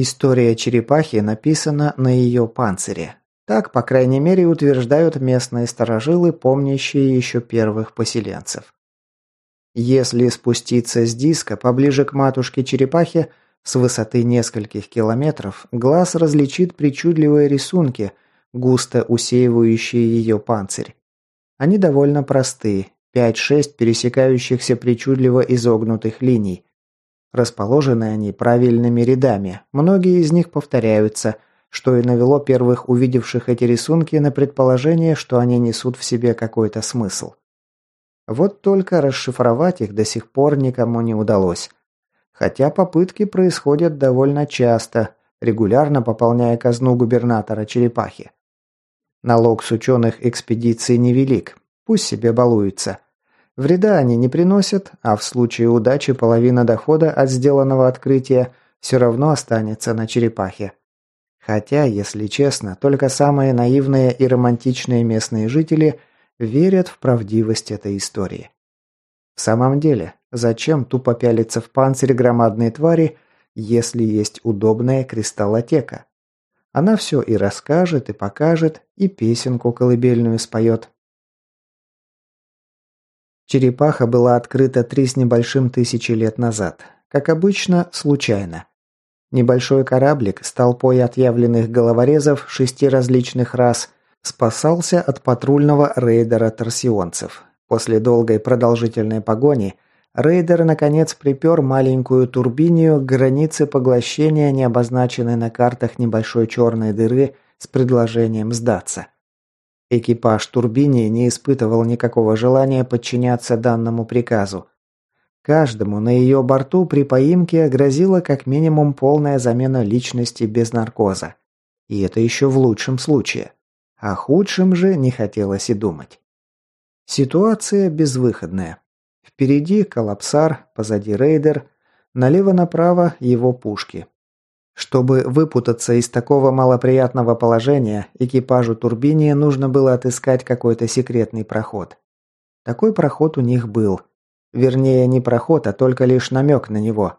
История черепахи написана на ее панцире. Так, по крайней мере, утверждают местные старожилы, помнящие еще первых поселенцев. Если спуститься с диска поближе к матушке черепахи, с высоты нескольких километров, глаз различит причудливые рисунки, густо усеивающие ее панцирь. Они довольно просты, 5-6 пересекающихся причудливо изогнутых линий. Расположены они правильными рядами, многие из них повторяются – что и навело первых увидевших эти рисунки на предположение, что они несут в себе какой-то смысл. Вот только расшифровать их до сих пор никому не удалось. Хотя попытки происходят довольно часто, регулярно пополняя казну губернатора Черепахи. Налог с ученых экспедиций невелик, пусть себе балуются. Вреда они не приносят, а в случае удачи половина дохода от сделанного открытия все равно останется на черепахе. Хотя, если честно, только самые наивные и романтичные местные жители верят в правдивость этой истории. В самом деле, зачем тупо пялиться в панцирь громадной твари, если есть удобная кристаллотека? Она все и расскажет, и покажет, и песенку колыбельную споет. Черепаха была открыта три с небольшим тысячи лет назад. Как обычно, случайно. Небольшой кораблик с толпой отъявленных головорезов шести различных рас спасался от патрульного рейдера торсионцев. После долгой продолжительной погони рейдер наконец припер маленькую турбинию к границе поглощения, не обозначенной на картах небольшой черной дыры с предложением сдаться. Экипаж турбини не испытывал никакого желания подчиняться данному приказу. Каждому на ее борту при поимке грозила как минимум полная замена личности без наркоза. И это еще в лучшем случае. О худшем же не хотелось и думать. Ситуация безвыходная. Впереди коллапсар, позади рейдер, налево-направо его пушки. Чтобы выпутаться из такого малоприятного положения, экипажу турбине нужно было отыскать какой-то секретный проход. Такой проход у них был, Вернее, не проход, а только лишь намек на него.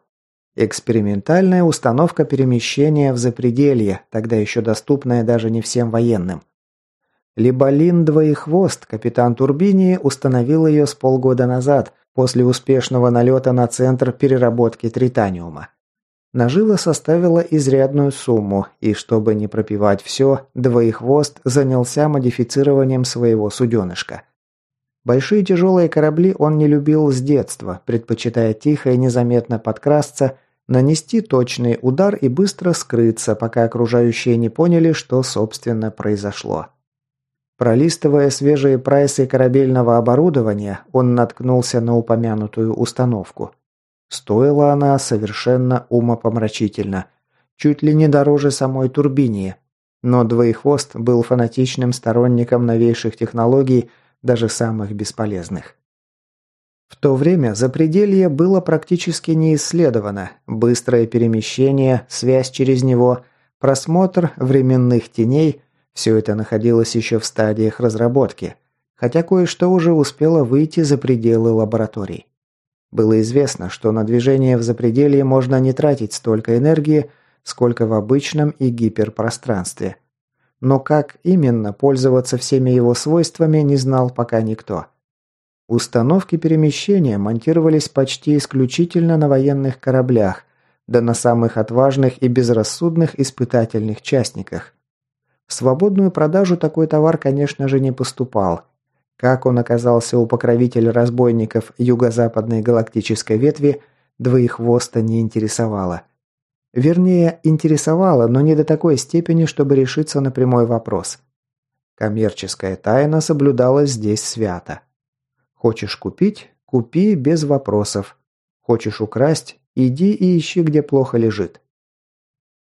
Экспериментальная установка перемещения в запределье, тогда еще доступная даже не всем военным. Либолин Двоехвост, капитан Турбини, установил ее с полгода назад, после успешного налета на центр переработки тританиума. Нажива составила изрядную сумму, и чтобы не пропивать все, Двоехвост занялся модифицированием своего суденышка. Большие тяжелые корабли он не любил с детства, предпочитая тихо и незаметно подкрасться, нанести точный удар и быстро скрыться, пока окружающие не поняли, что, собственно, произошло. Пролистывая свежие прайсы корабельного оборудования, он наткнулся на упомянутую установку. Стоила она совершенно умопомрачительно, чуть ли не дороже самой турбинии. Но Двоехвост был фанатичным сторонником новейших технологий даже самых бесполезных. В то время запределье было практически не исследовано. Быстрое перемещение, связь через него, просмотр временных теней – все это находилось еще в стадиях разработки, хотя кое-что уже успело выйти за пределы лабораторий. Было известно, что на движение в запределье можно не тратить столько энергии, сколько в обычном и гиперпространстве – но как именно пользоваться всеми его свойствами не знал пока никто. Установки перемещения монтировались почти исключительно на военных кораблях, да на самых отважных и безрассудных испытательных частниках. В свободную продажу такой товар, конечно же, не поступал. Как он оказался у покровителя разбойников юго-западной галактической ветви, двоехвоста не интересовало. Вернее, интересовало, но не до такой степени, чтобы решиться на прямой вопрос. Коммерческая тайна соблюдалась здесь свято. Хочешь купить – купи без вопросов. Хочешь украсть – иди и ищи, где плохо лежит.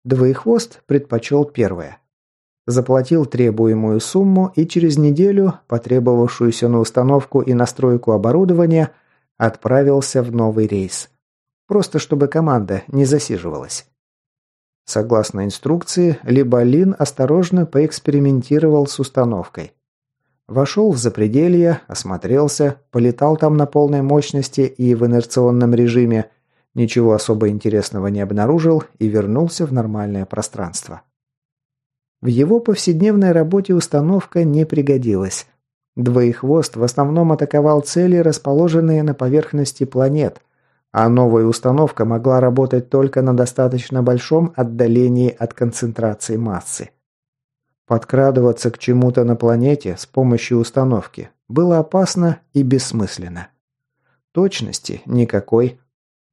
Двоехвост предпочел первое. Заплатил требуемую сумму и через неделю, потребовавшуюся на установку и настройку оборудования, отправился в новый рейс – Просто чтобы команда не засиживалась. Согласно инструкции, Либолин осторожно поэкспериментировал с установкой. Вошел в запределье, осмотрелся, полетал там на полной мощности и в инерционном режиме, Ничего особо интересного не обнаружил и вернулся в нормальное пространство. В его повседневной работе установка не пригодилась. Двоехвост в основном атаковал цели, расположенные на поверхности планет, а новая установка могла работать только на достаточно большом отдалении от концентрации массы. Подкрадываться к чему-то на планете с помощью установки было опасно и бессмысленно. Точности никакой.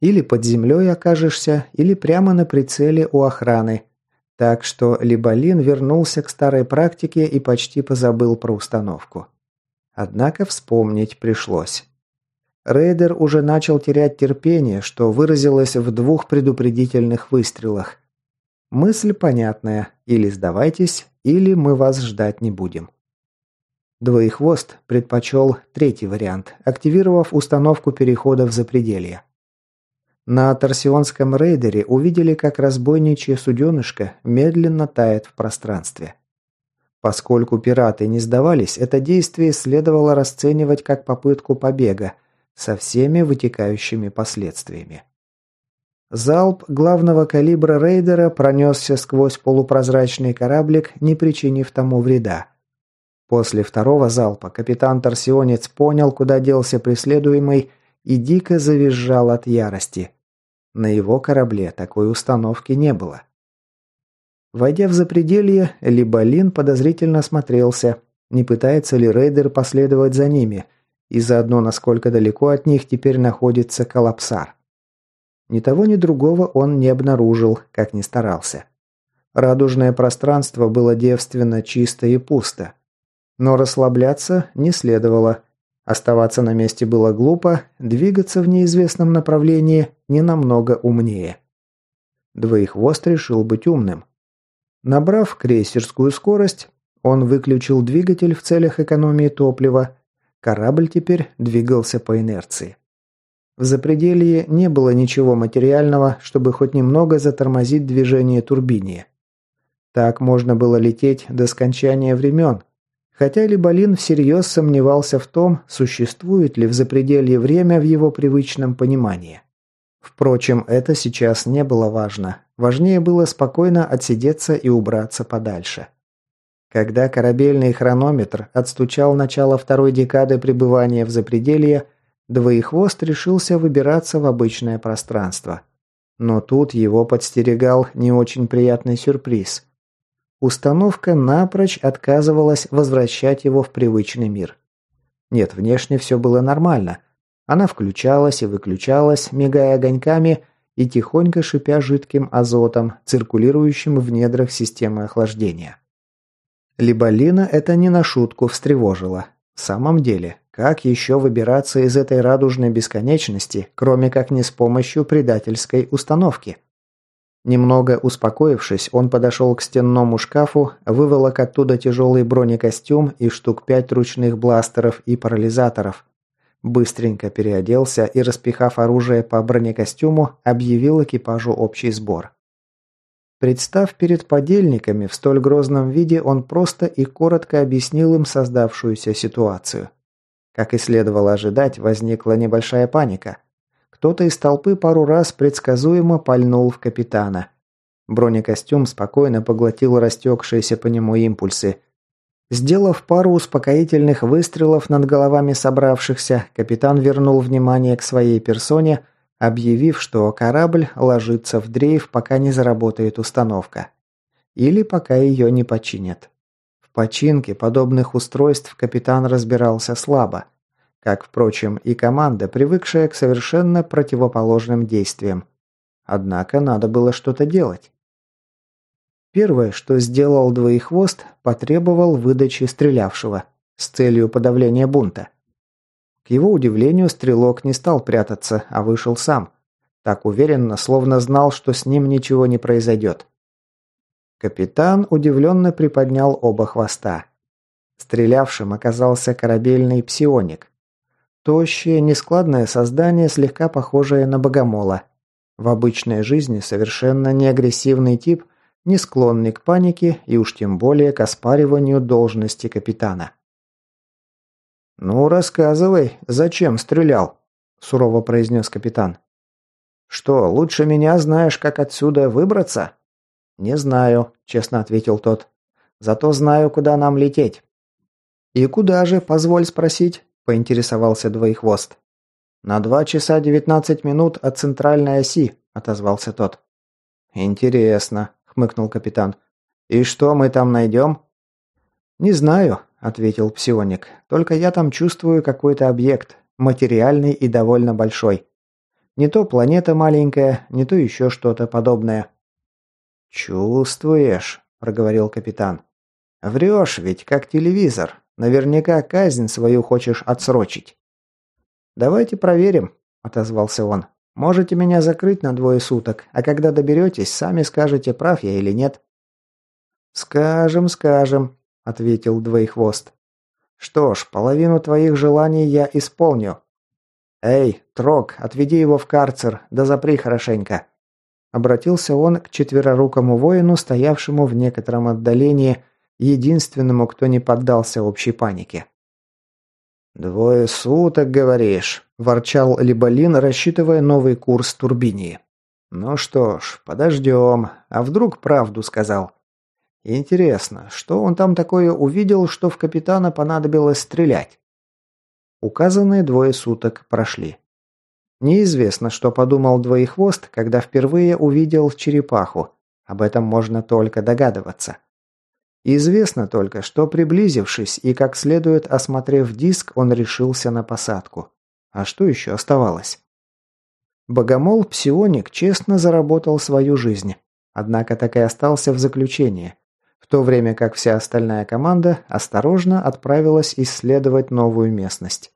Или под землей окажешься, или прямо на прицеле у охраны. Так что Либолин вернулся к старой практике и почти позабыл про установку. Однако вспомнить пришлось. Рейдер уже начал терять терпение, что выразилось в двух предупредительных выстрелах. Мысль понятная. Или сдавайтесь, или мы вас ждать не будем. Двоехвост предпочел третий вариант, активировав установку перехода в запределье. На торсионском рейдере увидели, как разбойничье суденышко медленно тает в пространстве. Поскольку пираты не сдавались, это действие следовало расценивать как попытку побега со всеми вытекающими последствиями. Залп главного калибра рейдера пронесся сквозь полупрозрачный кораблик, не причинив тому вреда. После второго залпа капитан-торсионец понял, куда делся преследуемый, и дико завизжал от ярости. На его корабле такой установки не было. Войдя в запределье, Либолин подозрительно осмотрелся, не пытается ли рейдер последовать за ними, и заодно насколько далеко от них теперь находится коллапсар. Ни того, ни другого он не обнаружил, как ни старался. Радужное пространство было девственно чисто и пусто. Но расслабляться не следовало. Оставаться на месте было глупо, двигаться в неизвестном направлении не намного умнее. Двоехвост решил быть умным. Набрав крейсерскую скорость, он выключил двигатель в целях экономии топлива. Корабль теперь двигался по инерции. В запределье не было ничего материального, чтобы хоть немного затормозить движение турбине. Так можно было лететь до скончания времен, хотя Либолин всерьез сомневался в том, существует ли в запределье время в его привычном понимании. Впрочем, это сейчас не было важно. Важнее было спокойно отсидеться и убраться подальше. Когда корабельный хронометр отстучал начало второй декады пребывания в запределье, Двоехвост решился выбираться в обычное пространство. Но тут его подстерегал не очень приятный сюрприз. Установка напрочь отказывалась возвращать его в привычный мир. Нет, внешне все было нормально – она включалась и выключалась, мигая огоньками и тихонько шипя жидким азотом, циркулирующим в недрах системы охлаждения. Либолина это не на шутку встревожило. В самом деле, как еще выбираться из этой радужной бесконечности, кроме как не с помощью предательской установки? Немного успокоившись, он подошел к стенному шкафу, выволок оттуда тяжелый бронекостюм и штук пять ручных бластеров и парализаторов, Быстренько переоделся и, распихав оружие по бронекостюму, объявил экипажу общий сбор. Представ перед подельниками в столь грозном виде, он просто и коротко объяснил им создавшуюся ситуацию. Как и следовало ожидать, возникла небольшая паника. Кто-то из толпы пару раз предсказуемо пальнул в капитана. Бронекостюм спокойно поглотил растекшиеся по нему импульсы, Сделав пару успокоительных выстрелов над головами собравшихся, капитан вернул внимание к своей персоне, объявив, что корабль ложится в дрейф, пока не заработает установка. Или пока ее не починят. В починке подобных устройств капитан разбирался слабо. Как, впрочем, и команда, привыкшая к совершенно противоположным действиям. Однако надо было что-то делать. Первое, что сделал Двоехвост, потребовал выдачи стрелявшего с целью подавления бунта. К его удивлению, стрелок не стал прятаться, а вышел сам. Так уверенно, словно знал, что с ним ничего не произойдет. Капитан удивленно приподнял оба хвоста. Стрелявшим оказался корабельный псионик. Тощее, нескладное создание, слегка похожее на богомола. В обычной жизни совершенно не агрессивный тип – не склонный к панике и уж тем более к оспариванию должности капитана. «Ну, рассказывай, зачем стрелял?» – сурово произнес капитан. «Что, лучше меня знаешь, как отсюда выбраться?» «Не знаю», – честно ответил тот. «Зато знаю, куда нам лететь». «И куда же, позволь спросить?» – поинтересовался Двоехвост. «На два часа девятнадцать минут от центральной оси», – отозвался тот. «Интересно», – хмыкнул капитан. «И что мы там найдем?» «Не знаю», – ответил псионик. «Только я там чувствую какой-то объект, материальный и довольно большой. Не то планета маленькая, не то еще что-то подобное». «Чувствуешь», – проговорил капитан. «Врешь ведь, как телевизор. Наверняка казнь свою хочешь отсрочить». «Давайте проверим», – отозвался он. «Можете меня закрыть на двое суток, а когда доберетесь, сами скажете, прав я или нет». «Скажем, скажем», – ответил Двоехвост. «Что ж, половину твоих желаний я исполню». «Эй, Трок, отведи его в карцер, да запри хорошенько». Обратился он к четверорукому воину, стоявшему в некотором отдалении, единственному, кто не поддался общей панике. «Двое суток, говоришь?» – ворчал Либолин, рассчитывая новый курс турбинии. «Ну что ж, подождем. А вдруг правду сказал?» «Интересно, что он там такое увидел, что в капитана понадобилось стрелять?» Указанные двое суток прошли. Неизвестно, что подумал Двоехвост, когда впервые увидел черепаху. Об этом можно только догадываться. Известно только, что приблизившись и как следует осмотрев диск, он решился на посадку. А что еще оставалось? Богомол-псионик честно заработал свою жизнь. Однако так и остался в заключении. В то время как вся остальная команда осторожно отправилась исследовать новую местность.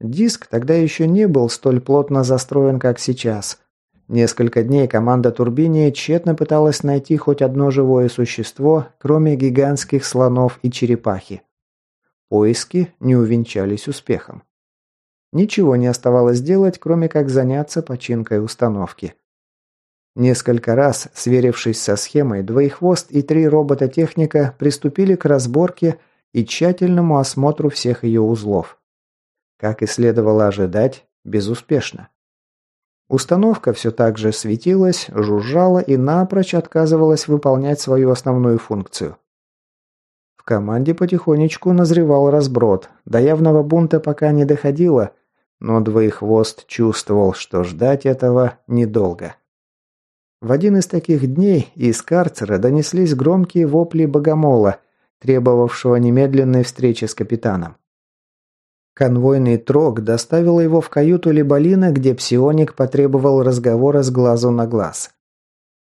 Диск тогда еще не был столь плотно застроен, как сейчас – Несколько дней команда Турбини тщетно пыталась найти хоть одно живое существо, кроме гигантских слонов и черепахи. Поиски не увенчались успехом. Ничего не оставалось делать, кроме как заняться починкой установки. Несколько раз, сверившись со схемой, Двоехвост и три робота-техника приступили к разборке и тщательному осмотру всех ее узлов. Как и следовало ожидать, безуспешно. Установка все так же светилась, жужжала и напрочь отказывалась выполнять свою основную функцию. В команде потихонечку назревал разброд. До явного бунта пока не доходило, но Двоехвост чувствовал, что ждать этого недолго. В один из таких дней из карцера донеслись громкие вопли богомола, требовавшего немедленной встречи с капитаном. Конвойный трог доставил его в каюту Либолина, где псионик потребовал разговора с глазу на глаз.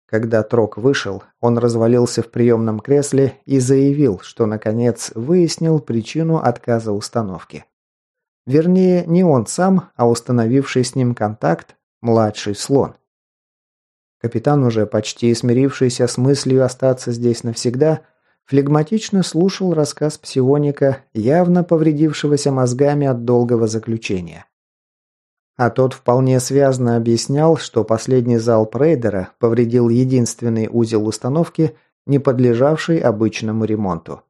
Когда трог вышел, он развалился в приемном кресле и заявил, что, наконец, выяснил причину отказа установки. Вернее, не он сам, а установивший с ним контакт младший слон. Капитан, уже почти смирившийся с мыслью остаться здесь навсегда, флегматично слушал рассказ псионика, явно повредившегося мозгами от долгого заключения. А тот вполне связно объяснял, что последний залп рейдера повредил единственный узел установки, не подлежавший обычному ремонту.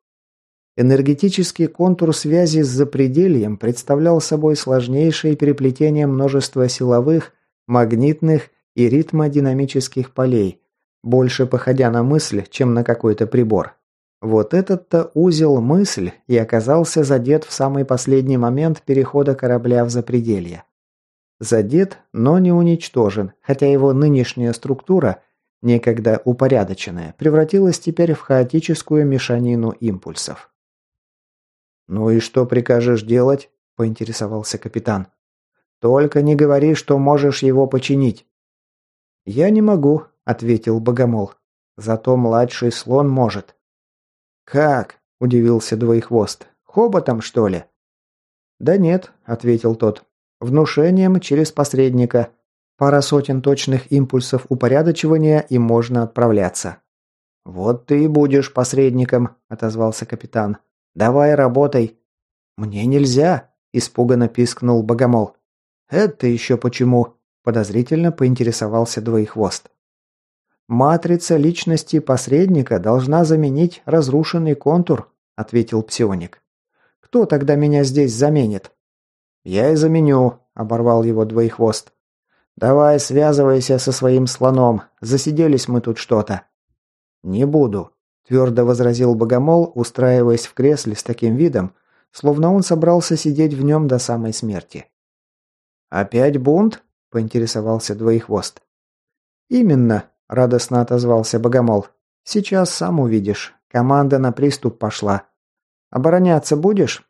Энергетический контур связи с запредельем представлял собой сложнейшее переплетение множества силовых, магнитных и ритмодинамических полей, больше походя на мысль, чем на какой-то прибор. Вот этот-то узел мысль и оказался задет в самый последний момент перехода корабля в запределье. Задет, но не уничтожен, хотя его нынешняя структура, некогда упорядоченная, превратилась теперь в хаотическую мешанину импульсов. «Ну и что прикажешь делать?» – поинтересовался капитан. «Только не говори, что можешь его починить». «Я не могу», – ответил Богомол. «Зато младший слон может». «Как?» – удивился Двоехвост. «Хоботом, что ли?» «Да нет», – ответил тот. «Внушением через посредника. Пара сотен точных импульсов упорядочивания и можно отправляться». «Вот ты и будешь посредником», – отозвался капитан. «Давай работай». «Мне нельзя», – испуганно пискнул Богомол. «Это еще почему?» – подозрительно поинтересовался Двоехвост. «Матрица личности посредника должна заменить разрушенный контур», – ответил псионик. «Кто тогда меня здесь заменит?» «Я и заменю», – оборвал его двоехвост. «Давай связывайся со своим слоном. Засиделись мы тут что-то». «Не буду», – твердо возразил Богомол, устраиваясь в кресле с таким видом, словно он собрался сидеть в нем до самой смерти. «Опять бунт?» – поинтересовался Двоехвост. «Именно», – радостно отозвался Богомол. «Сейчас сам увидишь. Команда на приступ пошла. Обороняться будешь?»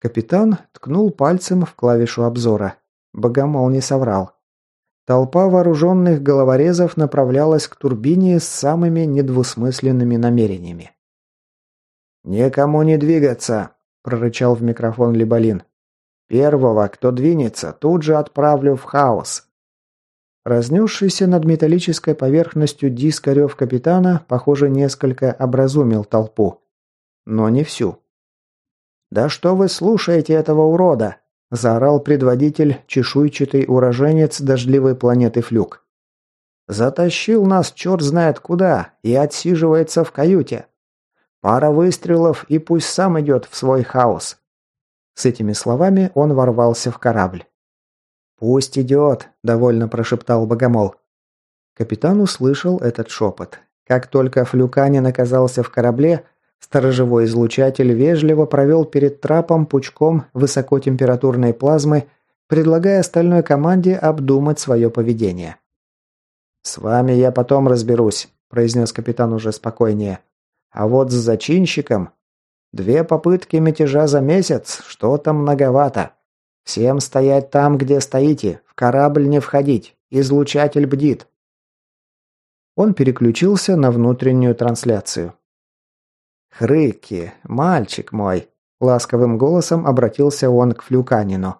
Капитан ткнул пальцем в клавишу обзора. Богомол не соврал. Толпа вооруженных головорезов направлялась к турбине с самыми недвусмысленными намерениями. «Никому не двигаться!» – прорычал в микрофон Либолин. «Первого, кто двинется, тут же отправлю в хаос!» Разнесшийся над металлической поверхностью диск орев капитана, похоже, несколько образумил толпу. Но не всю. «Да что вы слушаете этого урода?» – заорал предводитель, чешуйчатый уроженец дождливой планеты Флюк. «Затащил нас черт знает куда и отсиживается в каюте. Пара выстрелов и пусть сам идет в свой хаос». С этими словами он ворвался в корабль. «Пусть идет», – довольно прошептал Богомол. Капитан услышал этот шепот. Как только Флюканин оказался в корабле – Сторожевой излучатель вежливо провел перед трапом пучком высокотемпературной плазмы, предлагая остальной команде обдумать свое поведение. «С вами я потом разберусь», – произнес капитан уже спокойнее. «А вот с зачинщиком... Две попытки мятежа за месяц, что-то многовато. Всем стоять там, где стоите, в корабль не входить, излучатель бдит». Он переключился на внутреннюю трансляцию. «Хрыки, мальчик мой!» – ласковым голосом обратился он к Флюканину.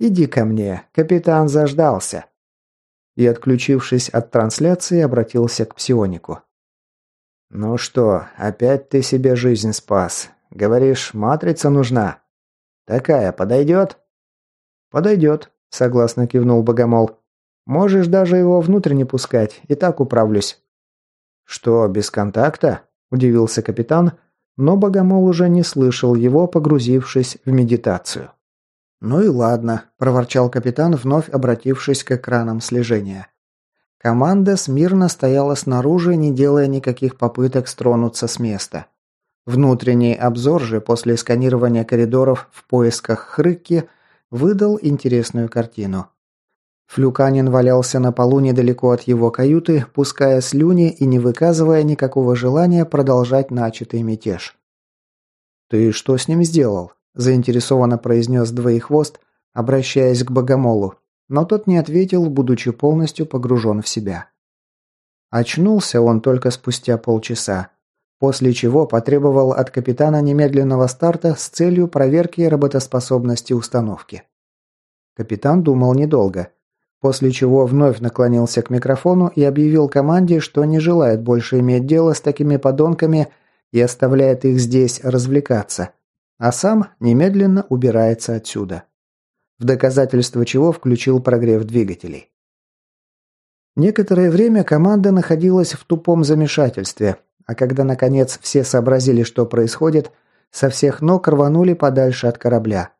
«Иди ко мне, капитан заждался!» И, отключившись от трансляции, обратился к псионику. «Ну что, опять ты себе жизнь спас. Говоришь, матрица нужна? Такая подойдет?» «Подойдет», – согласно кивнул Богомол. «Можешь даже его внутрь не пускать, и так управлюсь». «Что, без контакта?» удивился капитан, но Богомол уже не слышал его, погрузившись в медитацию. «Ну и ладно», – проворчал капитан, вновь обратившись к экранам слежения. Команда смирно стояла снаружи, не делая никаких попыток стронуться с места. Внутренний обзор же после сканирования коридоров в поисках хрыки выдал интересную картину. Флюканин валялся на полу недалеко от его каюты, пуская слюни и не выказывая никакого желания продолжать начатый мятеж. «Ты что с ним сделал?» – заинтересованно произнес Двоехвост, обращаясь к Богомолу, но тот не ответил, будучи полностью погружен в себя. Очнулся он только спустя полчаса, после чего потребовал от капитана немедленного старта с целью проверки работоспособности установки. Капитан думал недолго – После чего вновь наклонился к микрофону и объявил команде, что не желает больше иметь дело с такими подонками и оставляет их здесь развлекаться, а сам немедленно убирается отсюда. В доказательство чего включил прогрев двигателей. Некоторое время команда находилась в тупом замешательстве, а когда наконец все сообразили, что происходит, со всех ног рванули подальше от корабля.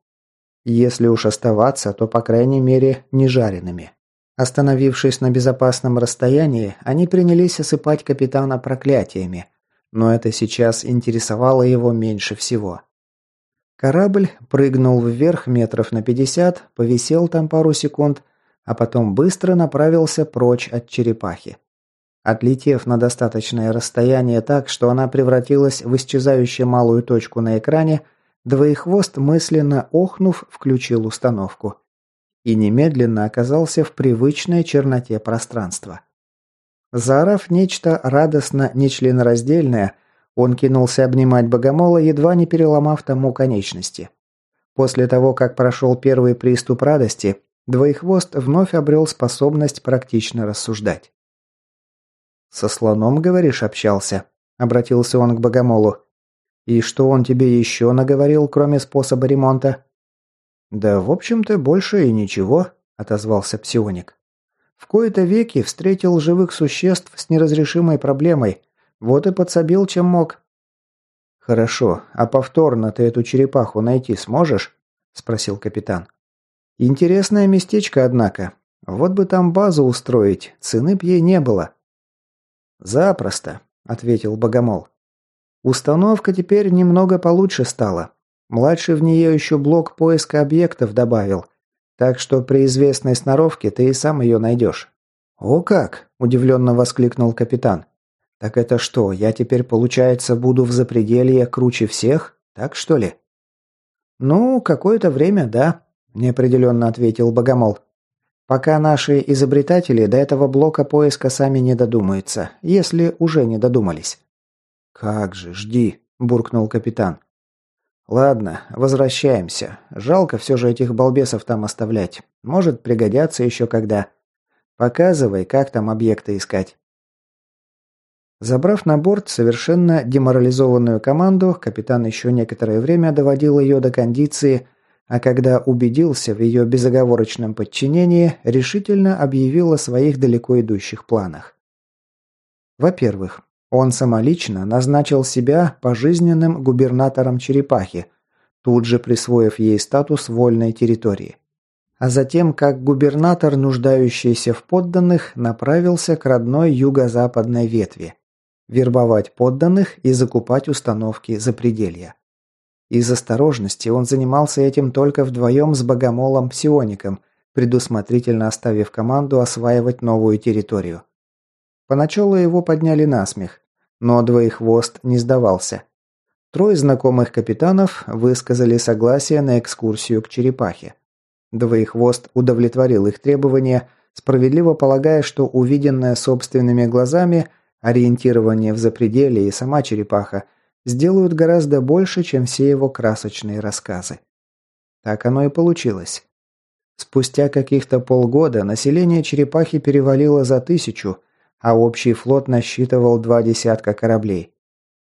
Если уж оставаться, то, по крайней мере, не жареными. Остановившись на безопасном расстоянии, они принялись осыпать капитана проклятиями, но это сейчас интересовало его меньше всего. Корабль прыгнул вверх метров на пятьдесят, повисел там пару секунд, а потом быстро направился прочь от черепахи. Отлетев на достаточное расстояние так, что она превратилась в исчезающую малую точку на экране, Двоехвост, мысленно охнув, включил установку. И немедленно оказался в привычной черноте пространства. Заорав нечто радостно нечленораздельное, он кинулся обнимать богомола, едва не переломав тому конечности. После того, как прошел первый приступ радости, Двоехвост вновь обрел способность практично рассуждать. «Со слоном, говоришь, общался?» – обратился он к богомолу. И что он тебе еще наговорил, кроме способа ремонта?» «Да, в общем-то, больше и ничего», – отозвался псионик. «В кои-то веки встретил живых существ с неразрешимой проблемой. Вот и подсобил, чем мог». «Хорошо, а повторно ты эту черепаху найти сможешь?» – спросил капитан. «Интересное местечко, однако. Вот бы там базу устроить, цены б ей не было. Запросто, ответил Богомол. Установка теперь немного получше стала. Младший в нее еще блок поиска объектов добавил. Так что при известной сноровке ты и сам ее найдешь. «О как!» – удивленно воскликнул капитан. «Так это что, я теперь, получается, буду в запределье круче всех? Так что ли?» «Ну, какое-то время, да», – неопределенно ответил Богомол. «Пока наши изобретатели до этого блока поиска сами не додумаются, если уже не додумались». «Как же, жди», – буркнул капитан. «Ладно, возвращаемся. Жалко все же этих балбесов там оставлять. Может, пригодятся еще когда. Показывай, как там объекты искать». Забрав на борт совершенно деморализованную команду, капитан еще некоторое время доводил ее до кондиции, а когда убедился в ее безоговорочном подчинении, решительно объявил о своих далеко идущих планах. Во-первых, он самолично назначил себя пожизненным губернатором Черепахи, тут же присвоив ей статус вольной территории. А затем, как губернатор, нуждающийся в подданных, направился к родной юго-западной ветви – вербовать подданных и закупать установки за пределья. Из осторожности он занимался этим только вдвоем с богомолом Псиоником, предусмотрительно оставив команду осваивать новую территорию. Поначалу его подняли на смех, но двоехвост не сдавался. Трое знакомых капитанов высказали согласие на экскурсию к черепахе. Двоехвост удовлетворил их требования, справедливо полагая, что увиденное собственными глазами – Ориентирование в запределе и сама черепаха сделают гораздо больше, чем все его красочные рассказы. Так оно и получилось. Спустя каких-то полгода население черепахи перевалило за тысячу, а общий флот насчитывал два десятка кораблей.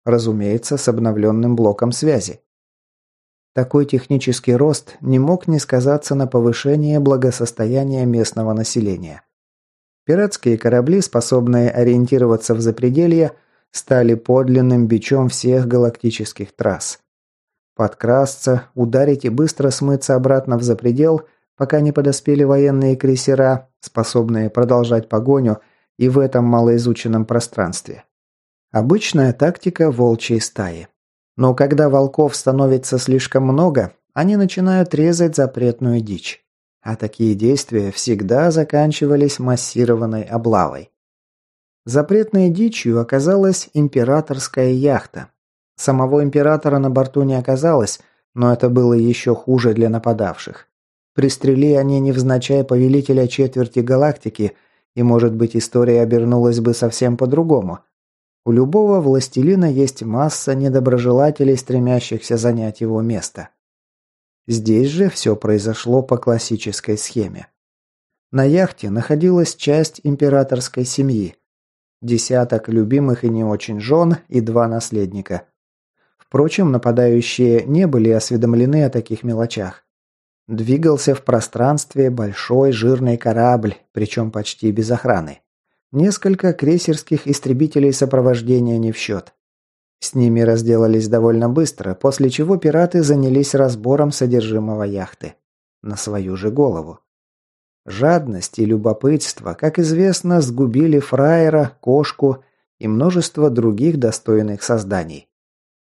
Разумеется, с обновленным блоком связи. Такой технический рост не мог не сказаться на повышении благосостояния местного населения. Пиратские корабли, способные ориентироваться в запределье, стали подлинным бичом всех галактических трасс. Подкрасться, ударить и быстро смыться обратно в запредел, пока не подоспели военные крейсера, способные продолжать погоню и в этом малоизученном пространстве. Обычная тактика волчьей стаи. Но когда волков становится слишком много, они начинают резать запретную дичь а такие действия всегда заканчивались массированной облавой. Запретной дичью оказалась императорская яхта. Самого императора на борту не оказалось, но это было еще хуже для нападавших. Пристрели они невзначай повелителя четверти галактики, и, может быть, история обернулась бы совсем по-другому. У любого властелина есть масса недоброжелателей, стремящихся занять его место. Здесь же все произошло по классической схеме. На яхте находилась часть императорской семьи. Десяток любимых и не очень жен и два наследника. Впрочем, нападающие не были осведомлены о таких мелочах. Двигался в пространстве большой жирный корабль, причем почти без охраны. Несколько крейсерских истребителей сопровождения не в счет. С ними разделались довольно быстро, после чего пираты занялись разбором содержимого яхты. На свою же голову. Жадность и любопытство, как известно, сгубили фраера, кошку и множество других достойных созданий.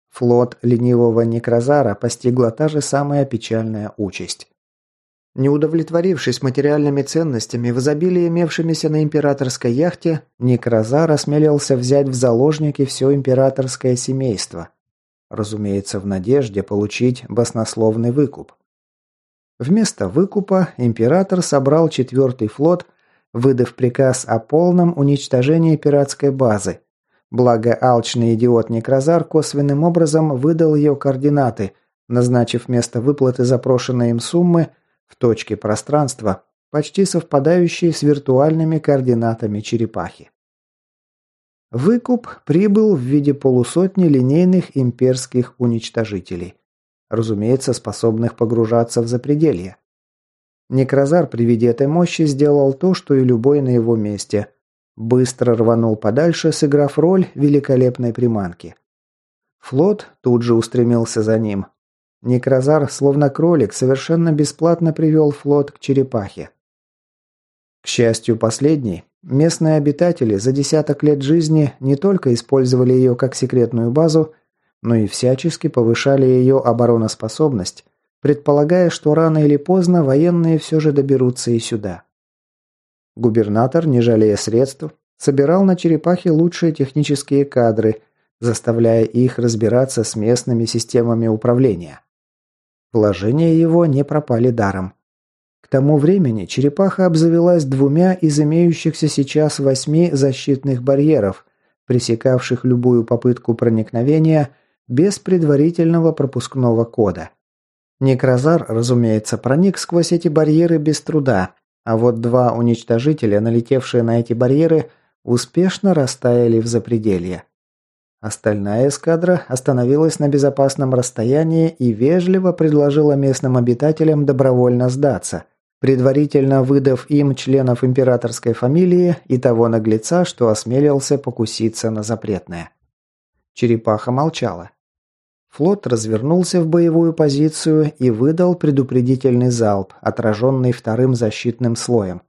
Флот ленивого Некрозара постигла та же самая печальная участь. Не удовлетворившись материальными ценностями в изобилии имевшимися на императорской яхте, Некрозар осмелился взять в заложники все императорское семейство. Разумеется, в надежде получить баснословный выкуп. Вместо выкупа император собрал четвертый флот, выдав приказ о полном уничтожении пиратской базы. Благо, алчный идиот Некрозар косвенным образом выдал ее координаты, назначив место выплаты запрошенной им суммы – в точке пространства, почти совпадающей с виртуальными координатами черепахи. Выкуп прибыл в виде полусотни линейных имперских уничтожителей, разумеется, способных погружаться в запределье. Некрозар при виде этой мощи сделал то, что и любой на его месте. Быстро рванул подальше, сыграв роль великолепной приманки. Флот тут же устремился за ним, Некрозар, словно кролик, совершенно бесплатно привел флот к черепахе. К счастью, последний, местные обитатели за десяток лет жизни не только использовали ее как секретную базу, но и всячески повышали ее обороноспособность, предполагая, что рано или поздно военные все же доберутся и сюда. Губернатор, не жалея средств, собирал на черепахе лучшие технические кадры, заставляя их разбираться с местными системами управления. Вложения его не пропали даром. К тому времени черепаха обзавелась двумя из имеющихся сейчас восьми защитных барьеров, пресекавших любую попытку проникновения без предварительного пропускного кода. Некрозар, разумеется, проник сквозь эти барьеры без труда, а вот два уничтожителя, налетевшие на эти барьеры, успешно растаяли в запределье. Остальная эскадра остановилась на безопасном расстоянии и вежливо предложила местным обитателям добровольно сдаться, предварительно выдав им членов императорской фамилии и того наглеца, что осмелился покуситься на запретное. Черепаха молчала. Флот развернулся в боевую позицию и выдал предупредительный залп, отраженный вторым защитным слоем.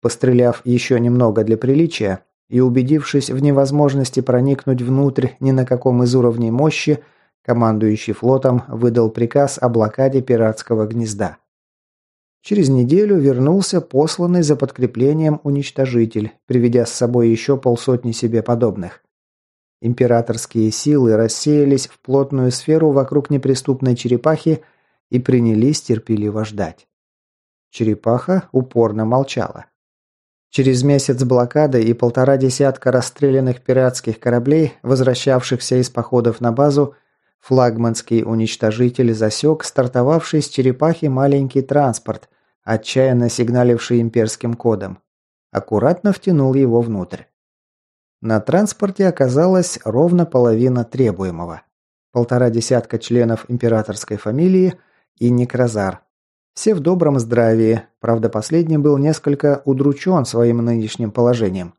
Постреляв еще немного для приличия и убедившись в невозможности проникнуть внутрь ни на каком из уровней мощи, командующий флотом выдал приказ о блокаде пиратского гнезда. Через неделю вернулся посланный за подкреплением уничтожитель, приведя с собой еще полсотни себе подобных. Императорские силы рассеялись в плотную сферу вокруг неприступной черепахи и принялись терпеливо ждать. Черепаха упорно молчала. Через месяц блокады и полтора десятка расстрелянных пиратских кораблей, возвращавшихся из походов на базу, флагманский уничтожитель засек стартовавший с черепахи маленький транспорт, отчаянно сигналивший имперским кодом. Аккуратно втянул его внутрь. На транспорте оказалась ровно половина требуемого. Полтора десятка членов императорской фамилии и Некрозар. Все в добром здравии, правда последний был несколько удручен своим нынешним положением.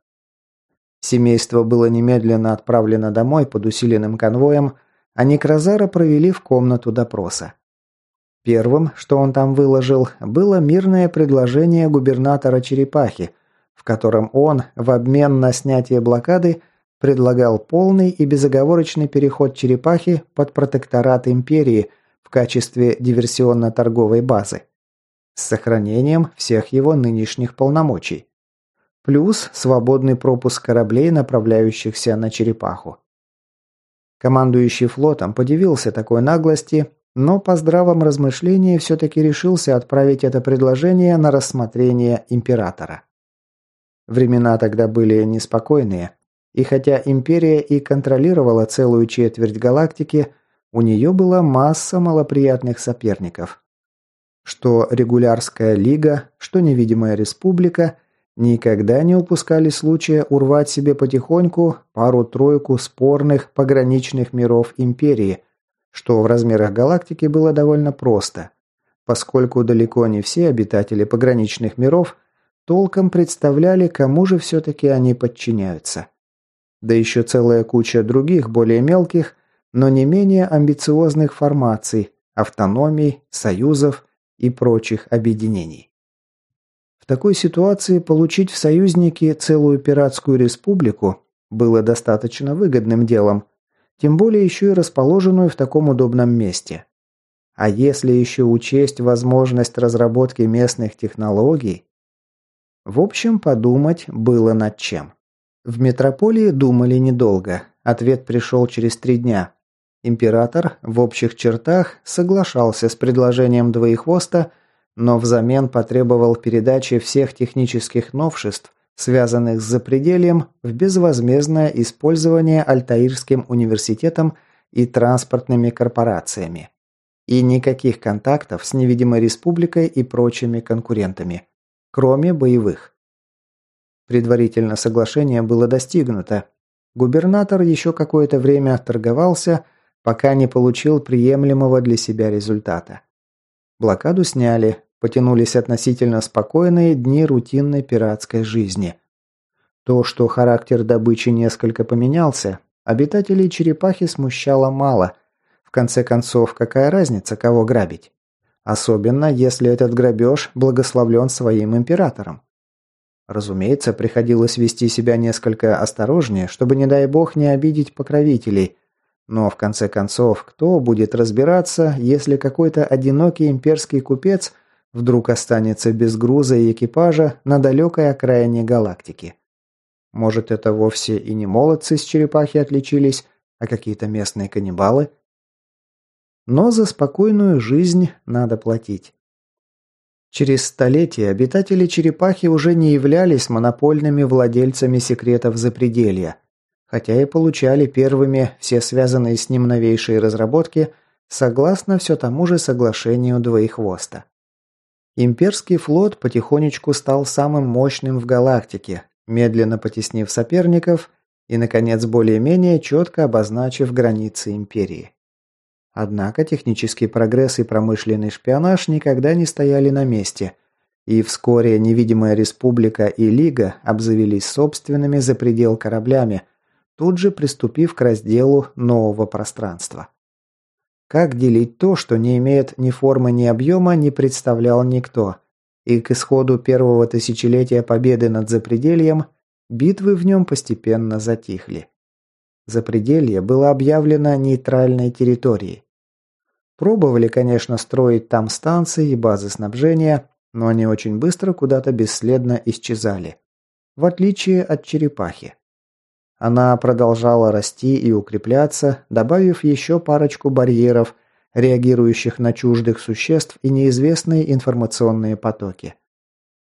Семейство было немедленно отправлено домой под усиленным конвоем, а Некрозара провели в комнату допроса. Первым, что он там выложил, было мирное предложение губернатора Черепахи, в котором он, в обмен на снятие блокады, предлагал полный и безоговорочный переход черепахи под протекторат империи в качестве диверсионно-торговой базы с сохранением всех его нынешних полномочий. Плюс свободный пропуск кораблей, направляющихся на черепаху. Командующий флотом подивился такой наглости, но по здравом размышлении все-таки решился отправить это предложение на рассмотрение императора. Времена тогда были неспокойные, и хотя Империя и контролировала целую четверть галактики, у нее была масса малоприятных соперников. Что регулярская лига, что невидимая республика никогда не упускали случая урвать себе потихоньку пару-тройку спорных пограничных миров Империи, что в размерах галактики было довольно просто, поскольку далеко не все обитатели пограничных миров – толком представляли, кому же все-таки они подчиняются. Да еще целая куча других, более мелких, но не менее амбициозных формаций, автономий, союзов и прочих объединений. В такой ситуации получить в союзники целую пиратскую республику было достаточно выгодным делом, тем более еще и расположенную в таком удобном месте. А если еще учесть возможность разработки местных технологий, в общем, подумать было над чем. В метрополии думали недолго. Ответ пришел через три дня. Император в общих чертах соглашался с предложением Двоехвоста, но взамен потребовал передачи всех технических новшеств, связанных с запредельем, в безвозмездное использование Альтаирским университетом и транспортными корпорациями. И никаких контактов с невидимой республикой и прочими конкурентами кроме боевых. Предварительно соглашение было достигнуто. Губернатор еще какое-то время торговался, пока не получил приемлемого для себя результата. Блокаду сняли, потянулись относительно спокойные дни рутинной пиратской жизни. То, что характер добычи несколько поменялся, обитателей черепахи смущало мало. В конце концов, какая разница, кого грабить? Особенно, если этот грабеж благословлен своим императором. Разумеется, приходилось вести себя несколько осторожнее, чтобы, не дай бог, не обидеть покровителей. Но, в конце концов, кто будет разбираться, если какой-то одинокий имперский купец вдруг останется без груза и экипажа на далекой окраине галактики? Может, это вовсе и не молодцы с черепахи отличились, а какие-то местные каннибалы? Но за спокойную жизнь надо платить. Через столетия обитатели черепахи уже не являлись монопольными владельцами секретов запределья, хотя и получали первыми все связанные с ним новейшие разработки согласно все тому же соглашению Двоехвоста. Имперский флот потихонечку стал самым мощным в галактике, медленно потеснив соперников и, наконец, более-менее четко обозначив границы империи. Однако технический прогресс и промышленный шпионаж никогда не стояли на месте, и вскоре невидимая республика и Лига обзавелись собственными запредел кораблями, тут же приступив к разделу нового пространства. Как делить то, что не имеет ни формы, ни объема, не представлял никто, и к исходу первого тысячелетия победы над Запредельем битвы в нем постепенно затихли. Запределье было объявлено нейтральной территорией. Пробовали, конечно, строить там станции и базы снабжения, но они очень быстро куда-то бесследно исчезали. В отличие от черепахи. Она продолжала расти и укрепляться, добавив еще парочку барьеров, реагирующих на чуждых существ и неизвестные информационные потоки.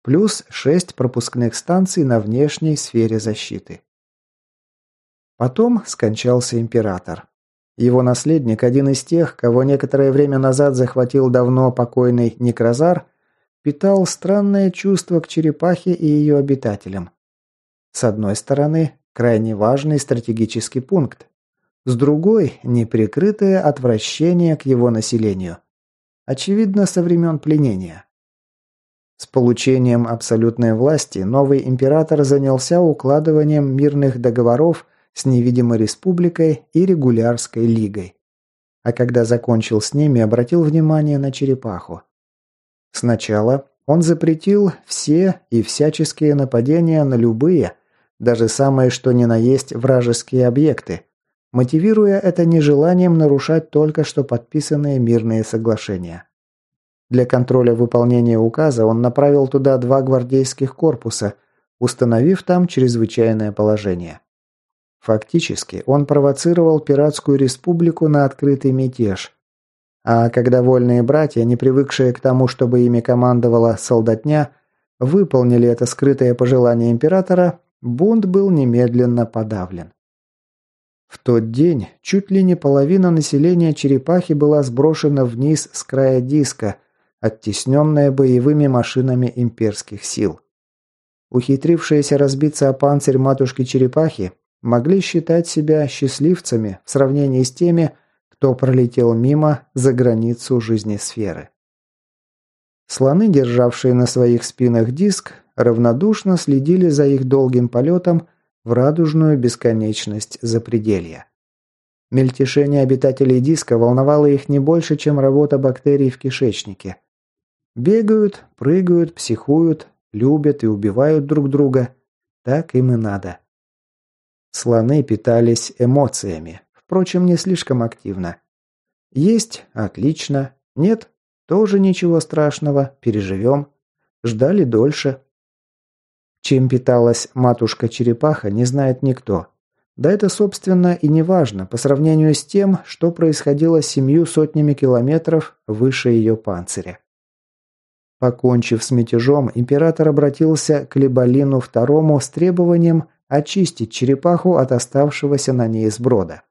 Плюс шесть пропускных станций на внешней сфере защиты. Потом скончался император. Его наследник, один из тех, кого некоторое время назад захватил давно покойный Некрозар, питал странное чувство к черепахе и ее обитателям. С одной стороны, крайне важный стратегический пункт. С другой – неприкрытое отвращение к его населению. Очевидно, со времен пленения. С получением абсолютной власти новый император занялся укладыванием мирных договоров с невидимой республикой и регулярской лигой. А когда закончил с ними, обратил внимание на черепаху. Сначала он запретил все и всяческие нападения на любые, даже самые что ни на есть вражеские объекты, мотивируя это нежеланием нарушать только что подписанные мирные соглашения. Для контроля выполнения указа он направил туда два гвардейских корпуса, установив там чрезвычайное положение. Фактически, он провоцировал пиратскую республику на открытый мятеж. А когда вольные братья, не привыкшие к тому, чтобы ими командовала солдатня, выполнили это скрытое пожелание императора, бунт был немедленно подавлен. В тот день чуть ли не половина населения черепахи была сброшена вниз с края диска, оттесненная боевыми машинами имперских сил. Ухитрившиеся разбиться о панцирь матушки черепахи могли считать себя счастливцами в сравнении с теми, кто пролетел мимо за границу жизни сферы. Слоны, державшие на своих спинах диск, равнодушно следили за их долгим полетом в радужную бесконечность запределья. Мельтешение обитателей диска волновало их не больше, чем работа бактерий в кишечнике. Бегают, прыгают, психуют, любят и убивают друг друга. Так им и надо. Слоны питались эмоциями, впрочем, не слишком активно. Есть – отлично, нет – тоже ничего страшного, переживем. Ждали дольше. Чем питалась матушка-черепаха, не знает никто. Да это, собственно, и не важно по сравнению с тем, что происходило семью сотнями километров выше ее панциря. Покончив с мятежом, император обратился к Либолину II с требованием очистить черепаху от оставшегося на ней сброда.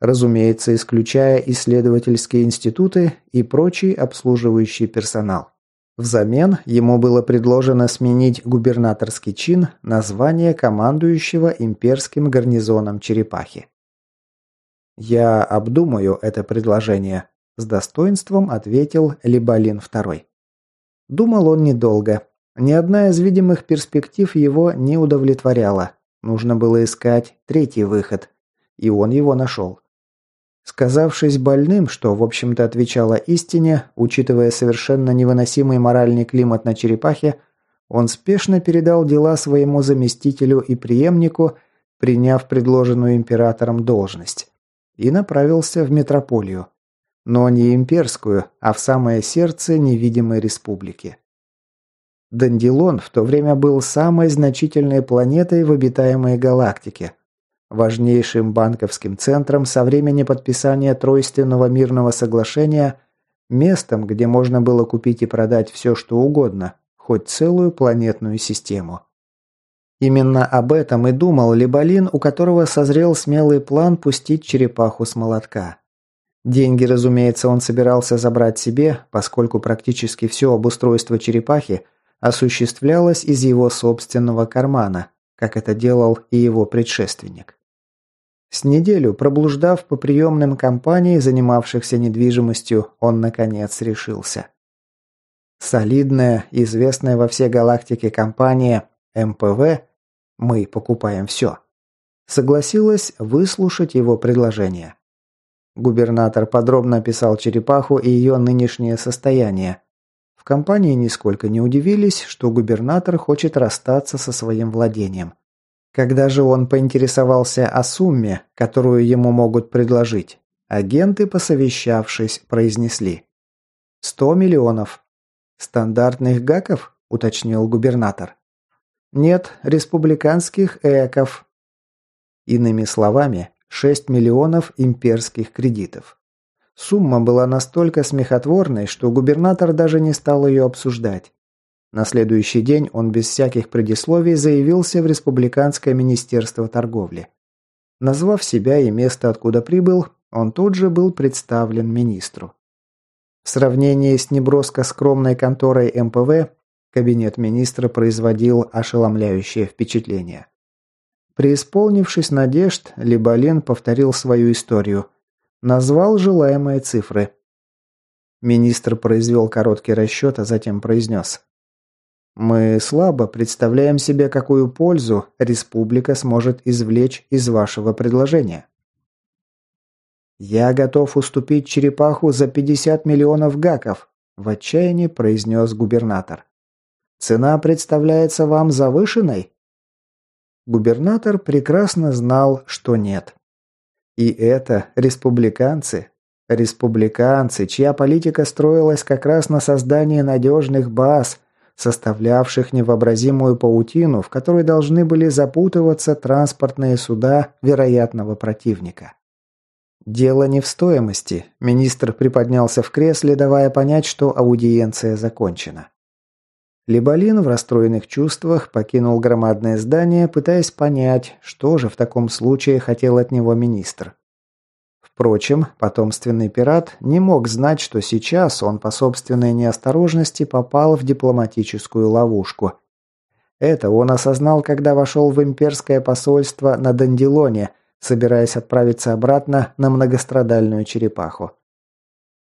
Разумеется, исключая исследовательские институты и прочий обслуживающий персонал. Взамен ему было предложено сменить губернаторский чин на звание командующего имперским гарнизоном черепахи. «Я обдумаю это предложение», – с достоинством ответил Либалин II. Думал он недолго. Ни одна из видимых перспектив его не удовлетворяла. Нужно было искать третий выход. И он его нашел. Сказавшись больным, что, в общем-то, отвечало истине, учитывая совершенно невыносимый моральный климат на черепахе, он спешно передал дела своему заместителю и преемнику, приняв предложенную императором должность, и направился в метрополию. Но не имперскую, а в самое сердце невидимой республики. Дандилон в то время был самой значительной планетой в обитаемой галактике, важнейшим банковским центром со времени подписания Тройственного мирного соглашения, местом, где можно было купить и продать все, что угодно, хоть целую планетную систему. Именно об этом и думал Либалин, у которого созрел смелый план пустить черепаху с молотка. Деньги, разумеется, он собирался забрать себе, поскольку практически все обустройство черепахи осуществлялось из его собственного кармана, как это делал и его предшественник. С неделю, проблуждав по приемным компаниям, занимавшихся недвижимостью, он, наконец, решился. Солидная, известная во всей галактике компания МПВ «Мы покупаем все» согласилась выслушать его предложение. Губернатор подробно описал черепаху и ее нынешнее состояние. Компании нисколько не удивились, что губернатор хочет расстаться со своим владением. Когда же он поинтересовался о сумме, которую ему могут предложить, агенты, посовещавшись, произнесли «Сто миллионов». «Стандартных гаков?» – уточнил губернатор. «Нет, республиканских эков». Иными словами, 6 миллионов имперских кредитов. Сумма была настолько смехотворной, что губернатор даже не стал ее обсуждать. На следующий день он без всяких предисловий заявился в Республиканское министерство торговли. Назвав себя и место, откуда прибыл, он тут же был представлен министру. В сравнении с неброско скромной конторой МПВ, кабинет министра производил ошеломляющее впечатление. Преисполнившись надежд, Либалин повторил свою историю. Назвал желаемые цифры. Министр произвел короткий расчет, а затем произнес. «Мы слабо представляем себе, какую пользу республика сможет извлечь из вашего предложения». «Я готов уступить черепаху за 50 миллионов гаков», – в отчаянии произнес губернатор. «Цена представляется вам завышенной?» Губернатор прекрасно знал, что нет. И это республиканцы. Республиканцы, чья политика строилась как раз на создании надежных баз, составлявших невообразимую паутину, в которой должны были запутываться транспортные суда вероятного противника. «Дело не в стоимости», – министр приподнялся в кресле, давая понять, что аудиенция закончена. Либолин в расстроенных чувствах покинул громадное здание, пытаясь понять, что же в таком случае хотел от него министр. Впрочем, потомственный пират не мог знать, что сейчас он по собственной неосторожности попал в дипломатическую ловушку. Это он осознал, когда вошел в имперское посольство на Дандилоне – собираясь отправиться обратно на многострадальную черепаху.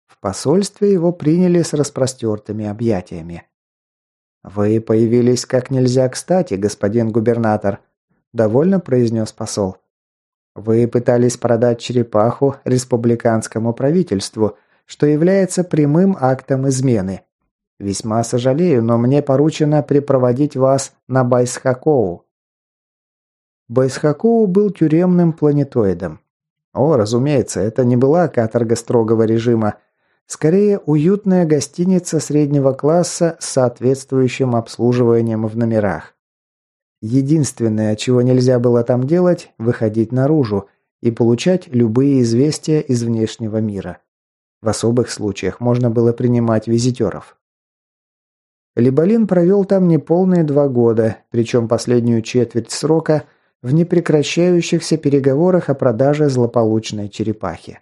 В посольстве его приняли с распростертыми объятиями. «Вы появились как нельзя кстати, господин губернатор», – довольно произнес посол. «Вы пытались продать черепаху республиканскому правительству, что является прямым актом измены. Весьма сожалею, но мне поручено припроводить вас на Байсхакоу. Байсхакоу был тюремным планетоидом. О, разумеется, это не была каторга строгого режима. Скорее, уютная гостиница среднего класса с соответствующим обслуживанием в номерах. Единственное, чего нельзя было там делать – выходить наружу и получать любые известия из внешнего мира. В особых случаях можно было принимать визитеров. Либолин провел там неполные два года, причем последнюю четверть срока – в непрекращающихся переговорах о продаже злополучной черепахи.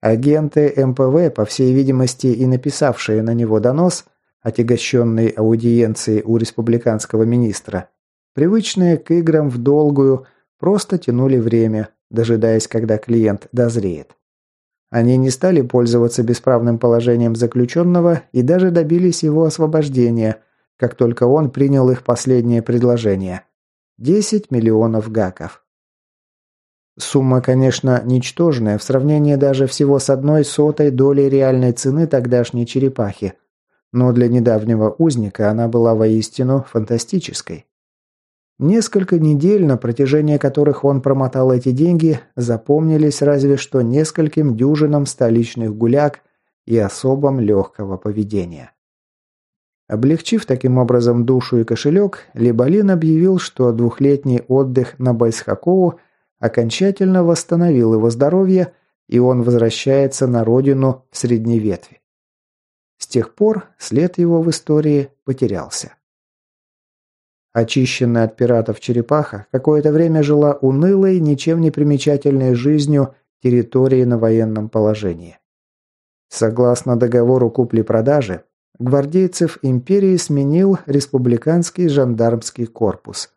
Агенты МПВ, по всей видимости и написавшие на него донос, отягощенный аудиенцией у республиканского министра, привычные к играм в долгую, просто тянули время, дожидаясь, когда клиент дозреет. Они не стали пользоваться бесправным положением заключенного и даже добились его освобождения, как только он принял их последнее предложение – 10 миллионов гаков. Сумма, конечно, ничтожная в сравнении даже всего с одной сотой долей реальной цены тогдашней черепахи. Но для недавнего узника она была воистину фантастической. Несколько недель, на протяжении которых он промотал эти деньги, запомнились разве что нескольким дюжинам столичных гуляк и особам легкого поведения. Облегчив таким образом душу и кошелек, Либалин объявил, что двухлетний отдых на Байсхакову окончательно восстановил его здоровье, и он возвращается на родину в Средневетви. С тех пор след его в истории потерялся. Очищенная от пиратов черепаха какое-то время жила унылой, ничем не примечательной жизнью территории на военном положении. Согласно договору купли-продажи, гвардейцев империи сменил республиканский жандармский корпус.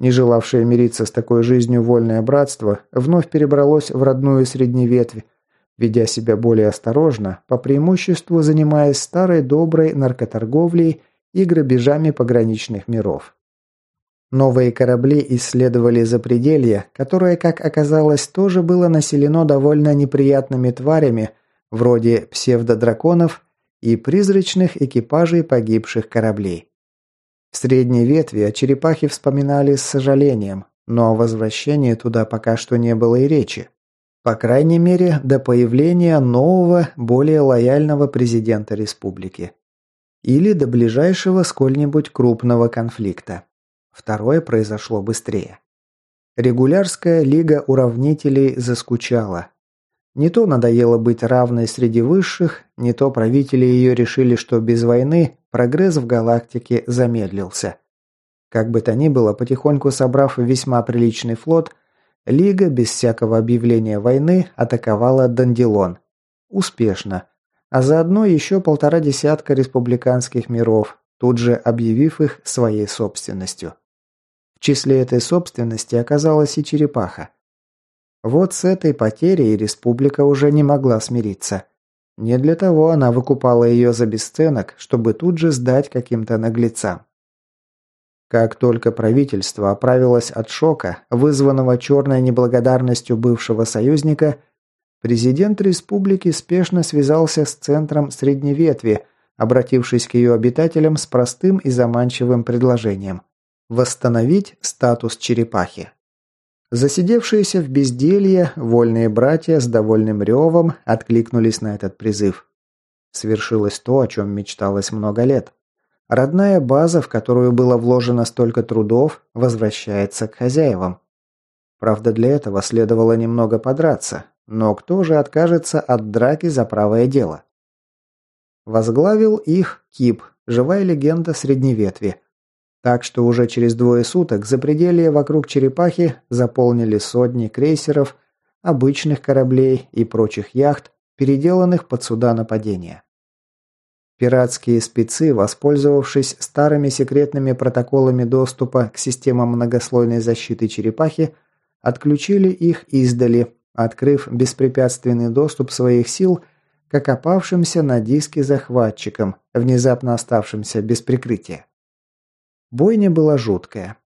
Не желавшее мириться с такой жизнью вольное братство вновь перебралось в родную средневетвь, ведя себя более осторожно, по преимуществу занимаясь старой доброй наркоторговлей и грабежами пограничных миров. Новые корабли исследовали запределье, которое, как оказалось, тоже было населено довольно неприятными тварями, вроде псевдодраконов и призрачных экипажей погибших кораблей. В средней ветви о черепахе вспоминали с сожалением, но о возвращении туда пока что не было и речи. По крайней мере, до появления нового, более лояльного президента республики. Или до ближайшего сколь-нибудь крупного конфликта. Второе произошло быстрее. Регулярская лига уравнителей заскучала. Не то надоело быть равной среди высших, не то правители ее решили, что без войны прогресс в галактике замедлился. Как бы то ни было, потихоньку собрав весьма приличный флот, Лига без всякого объявления войны атаковала Дандилон. Успешно. А заодно еще полтора десятка республиканских миров, тут же объявив их своей собственностью. В числе этой собственности оказалась и черепаха. Вот с этой потерей республика уже не могла смириться. Не для того она выкупала ее за бесценок, чтобы тут же сдать каким-то наглецам. Как только правительство оправилось от шока, вызванного черной неблагодарностью бывшего союзника, президент республики спешно связался с центром Средневетви, обратившись к ее обитателям с простым и заманчивым предложением – восстановить статус черепахи. Засидевшиеся в безделье, вольные братья с довольным ревом откликнулись на этот призыв. Свершилось то, о чем мечталось много лет. Родная база, в которую было вложено столько трудов, возвращается к хозяевам. Правда, для этого следовало немного подраться, но кто же откажется от драки за правое дело? Возглавил их Кип, живая легенда Средневетви. Так что уже через двое суток запределье вокруг черепахи заполнили сотни крейсеров, обычных кораблей и прочих яхт, переделанных под суда нападения. Пиратские спецы, воспользовавшись старыми секретными протоколами доступа к системам многослойной защиты черепахи, отключили их издали, открыв беспрепятственный доступ своих сил к окопавшимся на диске захватчикам, внезапно оставшимся без прикрытия. Бойня была жуткая.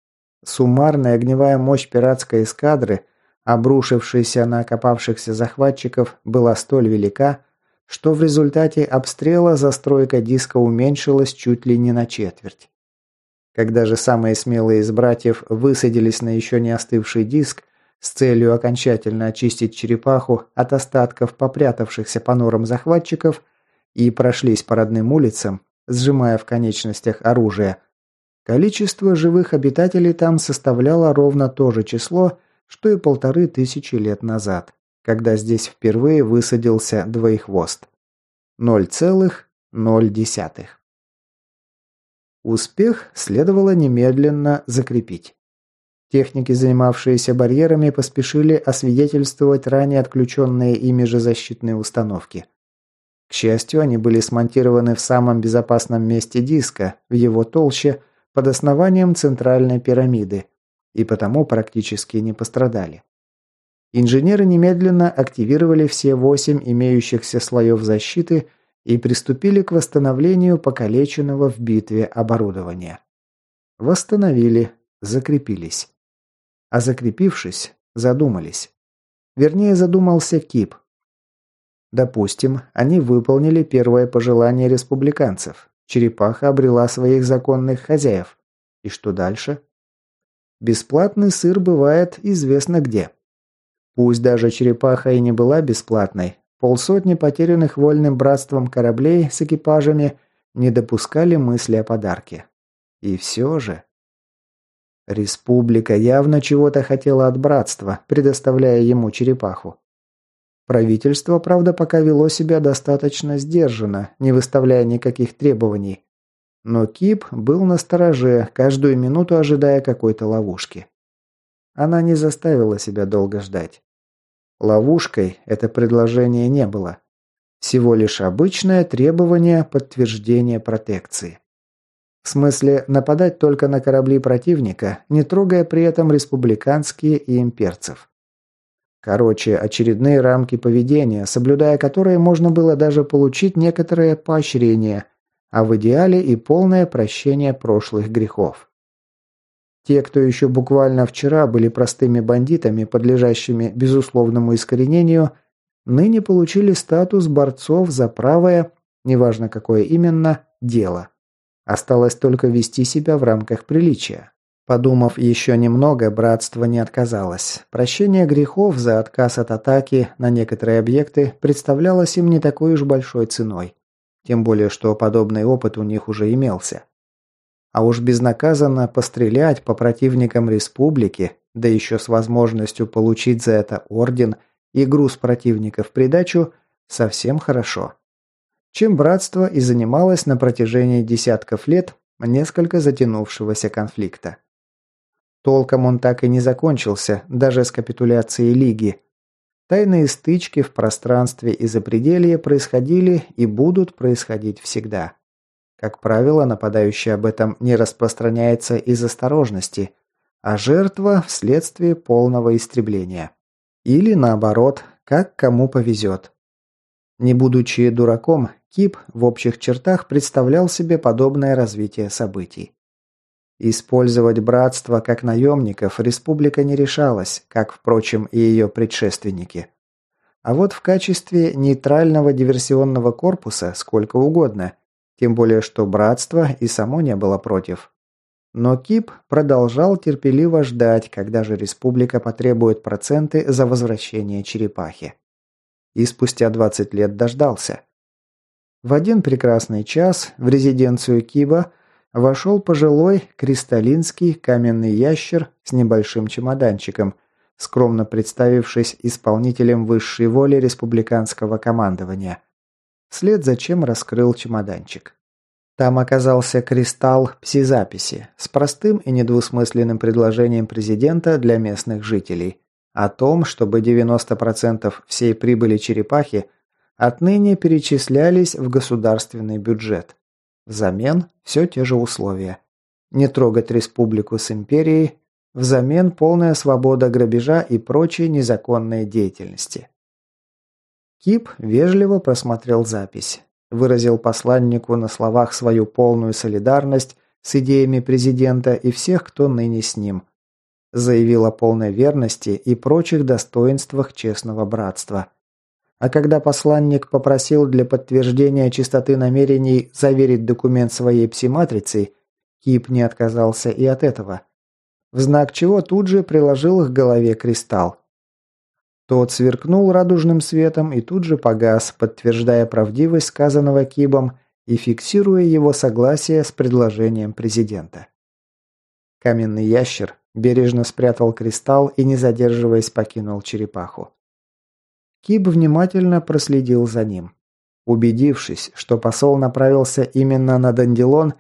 Суммарная огневая мощь пиратской эскадры, обрушившейся на окопавшихся захватчиков, была столь велика, что в результате обстрела застройка диска уменьшилась чуть ли не на четверть. Когда же самые смелые из братьев высадились на еще не остывший диск с целью окончательно очистить черепаху от остатков попрятавшихся по норам захватчиков и прошлись по родным улицам, сжимая в конечностях оружие, Количество живых обитателей там составляло ровно то же число, что и полторы тысячи лет назад, когда здесь впервые высадился двоехвост. 0,0. Успех следовало немедленно закрепить. Техники, занимавшиеся барьерами, поспешили освидетельствовать ранее отключенные ими же защитные установки. К счастью, они были смонтированы в самом безопасном месте диска, в его толще – под основанием центральной пирамиды, и потому практически не пострадали. Инженеры немедленно активировали все восемь имеющихся слоев защиты и приступили к восстановлению покалеченного в битве оборудования. Восстановили, закрепились. А закрепившись, задумались. Вернее, задумался Кип. Допустим, они выполнили первое пожелание республиканцев. Черепаха обрела своих законных хозяев. И что дальше? Бесплатный сыр бывает известно где. Пусть даже черепаха и не была бесплатной, полсотни потерянных вольным братством кораблей с экипажами не допускали мысли о подарке. И все же... Республика явно чего-то хотела от братства, предоставляя ему черепаху. Правительство, правда, пока вело себя достаточно сдержанно, не выставляя никаких требований. Но Кип был на стороже, каждую минуту ожидая какой-то ловушки. Она не заставила себя долго ждать. Ловушкой это предложение не было. Всего лишь обычное требование подтверждения протекции. В смысле, нападать только на корабли противника, не трогая при этом республиканские и имперцев. Короче, очередные рамки поведения, соблюдая которые можно было даже получить некоторое поощрение, а в идеале и полное прощение прошлых грехов. Те, кто еще буквально вчера были простыми бандитами, подлежащими безусловному искоренению, ныне получили статус борцов за правое, неважно какое именно, дело. Осталось только вести себя в рамках приличия. Подумав еще немного, братство не отказалось. Прощение грехов за отказ от атаки на некоторые объекты представлялось им не такой уж большой ценой. Тем более, что подобный опыт у них уже имелся. А уж безнаказанно пострелять по противникам республики, да еще с возможностью получить за это орден и груз противника в придачу, совсем хорошо. Чем братство и занималось на протяжении десятков лет несколько затянувшегося конфликта. Толком он так и не закончился, даже с капитуляцией Лиги. Тайные стычки в пространстве и запределье происходили и будут происходить всегда. Как правило, нападающий об этом не распространяется из осторожности, а жертва вследствие полного истребления. Или наоборот, как кому повезет. Не будучи дураком, Кип в общих чертах представлял себе подобное развитие событий. Использовать братство как наемников республика не решалась, как, впрочем, и ее предшественники. А вот в качестве нейтрального диверсионного корпуса сколько угодно, тем более что братство и само не было против. Но Кип продолжал терпеливо ждать, когда же республика потребует проценты за возвращение черепахи. И спустя 20 лет дождался. В один прекрасный час в резиденцию Киба – вошел пожилой кристаллинский каменный ящер с небольшим чемоданчиком, скромно представившись исполнителем высшей воли республиканского командования. Вслед за чем раскрыл чемоданчик. Там оказался кристалл пси-записи с простым и недвусмысленным предложением президента для местных жителей о том, чтобы 90% всей прибыли черепахи отныне перечислялись в государственный бюджет. Взамен все те же условия. Не трогать республику с империей, взамен полная свобода грабежа и прочей незаконной деятельности. Кип вежливо просмотрел запись. Выразил посланнику на словах свою полную солидарность с идеями президента и всех, кто ныне с ним. Заявил о полной верности и прочих достоинствах честного братства. А когда посланник попросил для подтверждения чистоты намерений заверить документ своей пси-матрицей, Кип не отказался и от этого. В знак чего тут же приложил к голове кристалл. Тот сверкнул радужным светом и тут же погас, подтверждая правдивость сказанного Кибом и фиксируя его согласие с предложением президента. Каменный ящер бережно спрятал кристалл и, не задерживаясь, покинул черепаху. Киб внимательно проследил за ним. Убедившись, что посол направился именно на Данделон,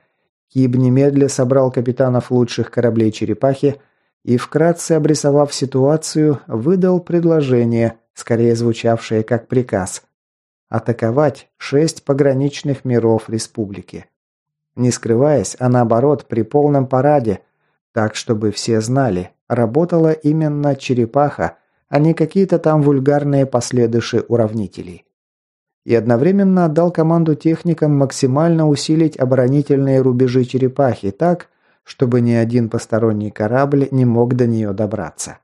Киб немедля собрал капитанов лучших кораблей «Черепахи» и, вкратце обрисовав ситуацию, выдал предложение, скорее звучавшее как приказ – атаковать шесть пограничных миров республики. Не скрываясь, а наоборот, при полном параде, так чтобы все знали, работала именно «Черепаха», а не какие-то там вульгарные последыши уравнителей. И одновременно отдал команду техникам максимально усилить оборонительные рубежи черепахи так, чтобы ни один посторонний корабль не мог до нее добраться.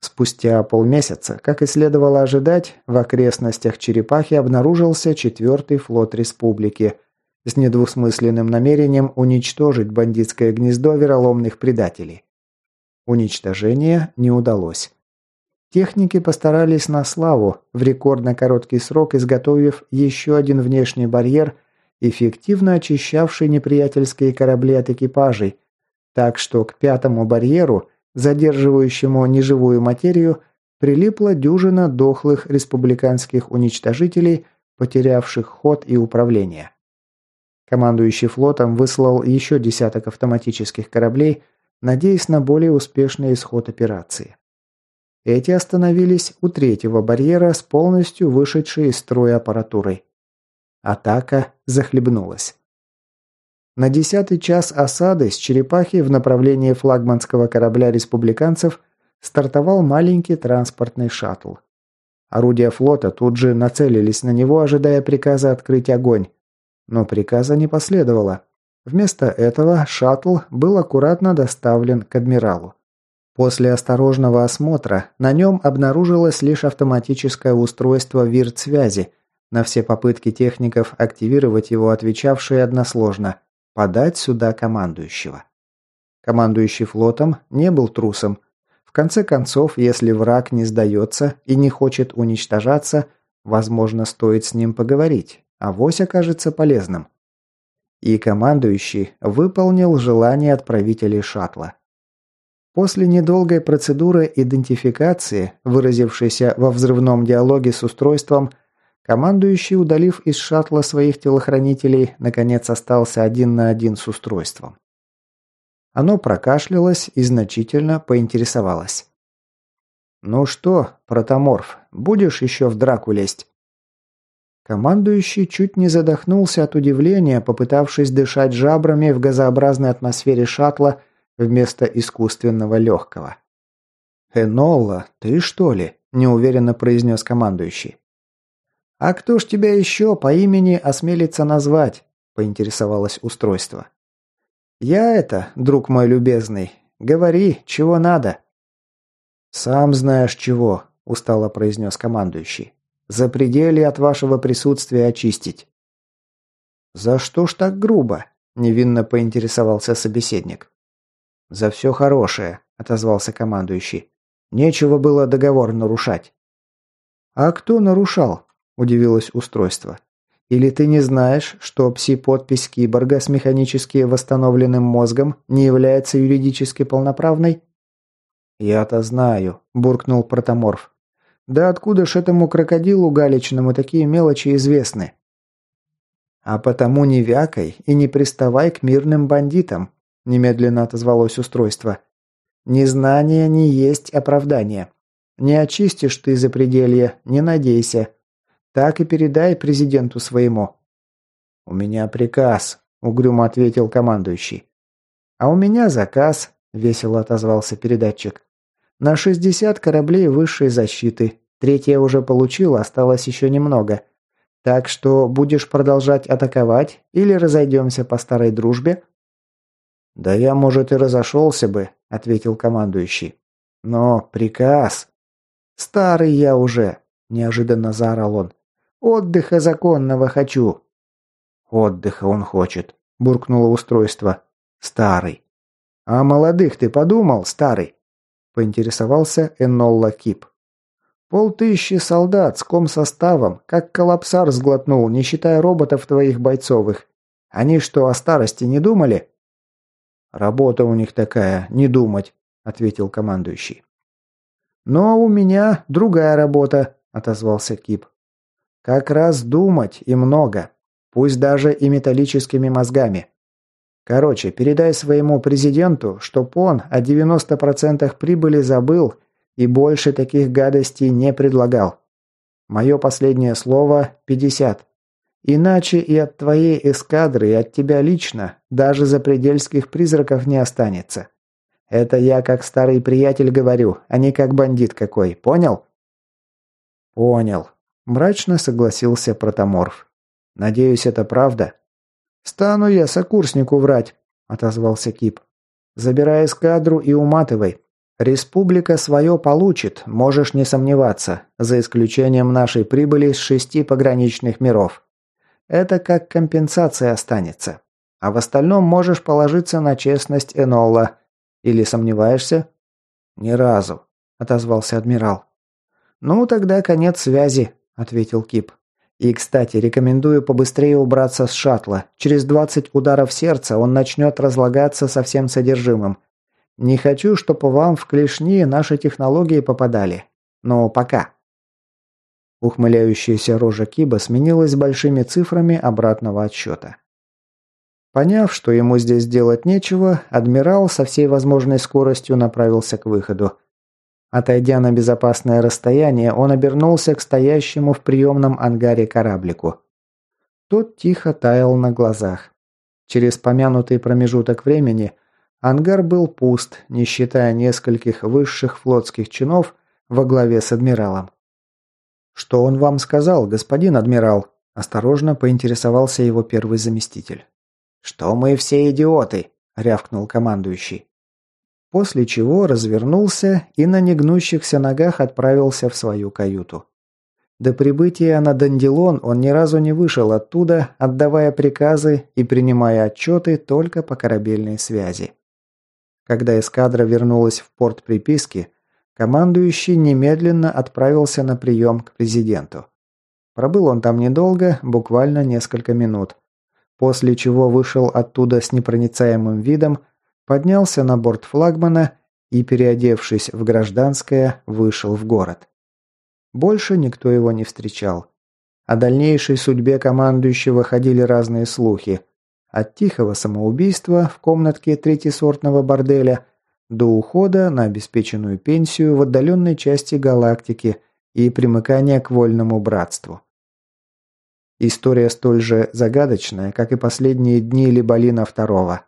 Спустя полмесяца, как и следовало ожидать, в окрестностях Черепахи обнаружился четвертый флот республики с недвусмысленным намерением уничтожить бандитское гнездо вероломных предателей. Уничтожение не удалось. Техники постарались на славу, в рекордно короткий срок изготовив еще один внешний барьер, эффективно очищавший неприятельские корабли от экипажей, так что к пятому барьеру, задерживающему неживую материю, прилипла дюжина дохлых республиканских уничтожителей, потерявших ход и управление. Командующий флотом выслал еще десяток автоматических кораблей, надеясь на более успешный исход операции. Эти остановились у третьего барьера с полностью вышедшей из строя аппаратурой. Атака захлебнулась. На десятый час осады с черепахи в направлении флагманского корабля республиканцев стартовал маленький транспортный шаттл. Орудия флота тут же нацелились на него, ожидая приказа открыть огонь. Но приказа не последовало. Вместо этого шаттл был аккуратно доставлен к адмиралу. После осторожного осмотра на нем обнаружилось лишь автоматическое устройство вирт-связи, на все попытки техников активировать его отвечавшие односложно «подать сюда командующего». Командующий флотом не был трусом. В конце концов, если враг не сдается и не хочет уничтожаться, возможно, стоит с ним поговорить, а вось окажется полезным. И командующий выполнил желание отправителей шаттла. После недолгой процедуры идентификации, выразившейся во взрывном диалоге с устройством, командующий, удалив из шаттла своих телохранителей, наконец остался один на один с устройством. Оно прокашлялось и значительно поинтересовалось. «Ну что, протоморф, будешь еще в драку лезть?» Командующий чуть не задохнулся от удивления, попытавшись дышать жабрами в газообразной атмосфере шаттла вместо искусственного легкого. «Энолла, ты что ли?» – неуверенно произнес командующий. «А кто ж тебя еще по имени осмелится назвать?» – поинтересовалось устройство. «Я это, друг мой любезный. Говори, чего надо». «Сам знаешь чего», – устало произнес командующий. «За пределы от вашего присутствия очистить». «За что ж так грубо?» – невинно поинтересовался собеседник. «За все хорошее», – отозвался командующий. «Нечего было договор нарушать». «А кто нарушал?» – удивилось устройство. «Или ты не знаешь, что пси-подпись киборга с механически восстановленным мозгом не является юридически полноправной?» «Я-то знаю», – буркнул протоморф. «Да откуда ж этому крокодилу галечному такие мелочи известны?» «А потому не вякай и не приставай к мирным бандитам», немедленно отозвалось устройство. Незнание не есть оправдание. Не очистишь ты запределье, не надейся. Так и передай президенту своему. У меня приказ, угрюмо ответил командующий. А у меня заказ, весело отозвался передатчик. На 60 кораблей высшей защиты. Третья уже получил, осталось еще немного. Так что будешь продолжать атаковать или разойдемся по старой дружбе? «Да я, может, и разошелся бы», — ответил командующий. «Но приказ...» «Старый я уже», — неожиданно заорал он. «Отдыха законного хочу». «Отдыха он хочет», — буркнуло устройство. «Старый». «А молодых ты подумал, старый?» — поинтересовался Энолла Кип. «Полтыщи солдат с комсоставом, как коллапсар сглотнул, не считая роботов твоих бойцовых. Они что, о старости не думали?» «Работа у них такая, не думать», — ответил командующий. «Но у меня другая работа», — отозвался Кип. «Как раз думать и много, пусть даже и металлическими мозгами. Короче, передай своему президенту, чтоб он о 90% прибыли забыл и больше таких гадостей не предлагал. Мое последнее слово – 50. Иначе и от твоей эскадры, и от тебя лично даже за предельских призраков не останется. Это я как старый приятель говорю, а не как бандит какой, понял? Понял. Мрачно согласился протоморф. Надеюсь, это правда? Стану я сокурснику врать, отозвался Кип. Забирай эскадру и уматывай. Республика свое получит, можешь не сомневаться, за исключением нашей прибыли с шести пограничных миров. Это как компенсация останется. А в остальном можешь положиться на честность Энола. Или сомневаешься? Ни разу, отозвался адмирал. Ну, тогда конец связи, ответил Кип. И, кстати, рекомендую побыстрее убраться с шаттла. Через 20 ударов сердца он начнет разлагаться со всем содержимым. Не хочу, чтобы вам в клешни наши технологии попадали. Но пока. Ухмыляющаяся рожа Киба сменилась большими цифрами обратного отсчета. Поняв, что ему здесь делать нечего, адмирал со всей возможной скоростью направился к выходу. Отойдя на безопасное расстояние, он обернулся к стоящему в приемном ангаре кораблику. Тот тихо таял на глазах. Через помянутый промежуток времени ангар был пуст, не считая нескольких высших флотских чинов во главе с адмиралом. «Что он вам сказал, господин адмирал?» – осторожно поинтересовался его первый заместитель. «Что мы все идиоты!» – рявкнул командующий после чего развернулся и на негнущихся ногах отправился в свою каюту. До прибытия на Дандилон он ни разу не вышел оттуда, отдавая приказы и принимая отчеты только по корабельной связи. Когда эскадра вернулась в порт приписки, командующий немедленно отправился на прием к президенту. Пробыл он там недолго, буквально несколько минут, после чего вышел оттуда с непроницаемым видом, поднялся на борт флагмана и, переодевшись в гражданское, вышел в город. Больше никто его не встречал. О дальнейшей судьбе командующего ходили разные слухи. От тихого самоубийства в комнатке третьесортного борделя до ухода на обеспеченную пенсию в отдаленной части галактики и примыкания к вольному братству. История столь же загадочная, как и последние дни Либалина II.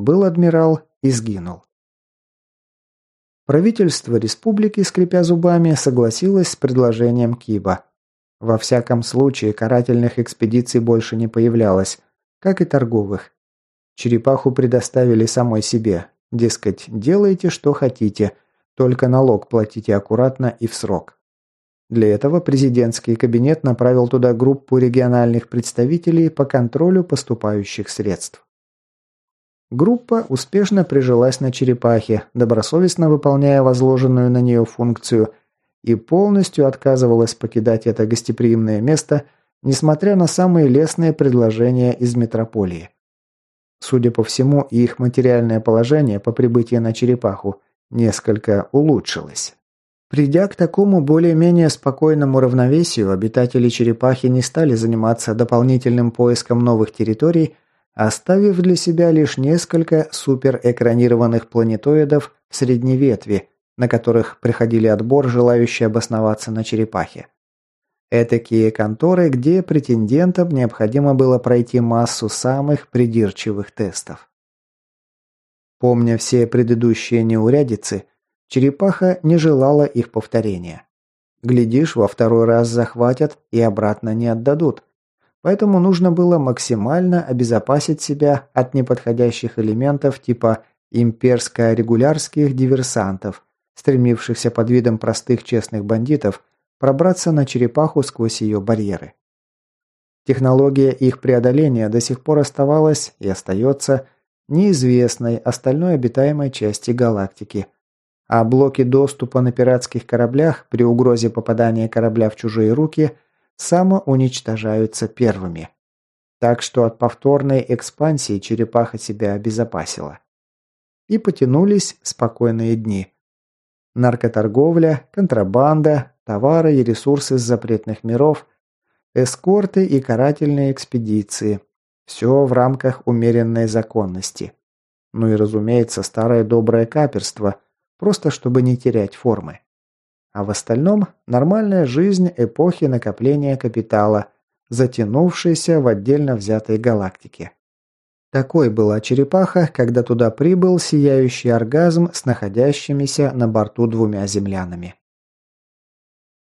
Был адмирал и сгинул. Правительство республики, скрипя зубами, согласилось с предложением Киба. Во всяком случае, карательных экспедиций больше не появлялось, как и торговых. Черепаху предоставили самой себе. Дескать, делайте, что хотите, только налог платите аккуратно и в срок. Для этого президентский кабинет направил туда группу региональных представителей по контролю поступающих средств. Группа успешно прижилась на черепахе, добросовестно выполняя возложенную на нее функцию, и полностью отказывалась покидать это гостеприимное место, несмотря на самые лестные предложения из метрополии. Судя по всему, их материальное положение по прибытии на черепаху несколько улучшилось. Придя к такому более-менее спокойному равновесию, обитатели черепахи не стали заниматься дополнительным поиском новых территорий, оставив для себя лишь несколько суперэкранированных планетоидов средней ветви, на которых приходили отбор желающие обосноваться на черепахе. Этакие конторы, где претендентам необходимо было пройти массу самых придирчивых тестов. Помня все предыдущие неурядицы, черепаха не желала их повторения. Глядишь, во второй раз захватят и обратно не отдадут – Поэтому нужно было максимально обезопасить себя от неподходящих элементов типа имперско-регулярских диверсантов, стремившихся под видом простых честных бандитов пробраться на черепаху сквозь ее барьеры. Технология их преодоления до сих пор оставалась и остается неизвестной остальной обитаемой части галактики, а блоки доступа на пиратских кораблях при угрозе попадания корабля в чужие руки – самоуничтожаются первыми. Так что от повторной экспансии черепаха себя обезопасила. И потянулись спокойные дни. Наркоторговля, контрабанда, товары и ресурсы с запретных миров, эскорты и карательные экспедиции. Все в рамках умеренной законности. Ну и, разумеется, старое доброе каперство, просто чтобы не терять формы. А в остальном нормальная жизнь эпохи накопления капитала, затянувшейся в отдельно взятой галактике. Такой была черепаха, когда туда прибыл сияющий оргазм с находящимися на борту двумя землянами.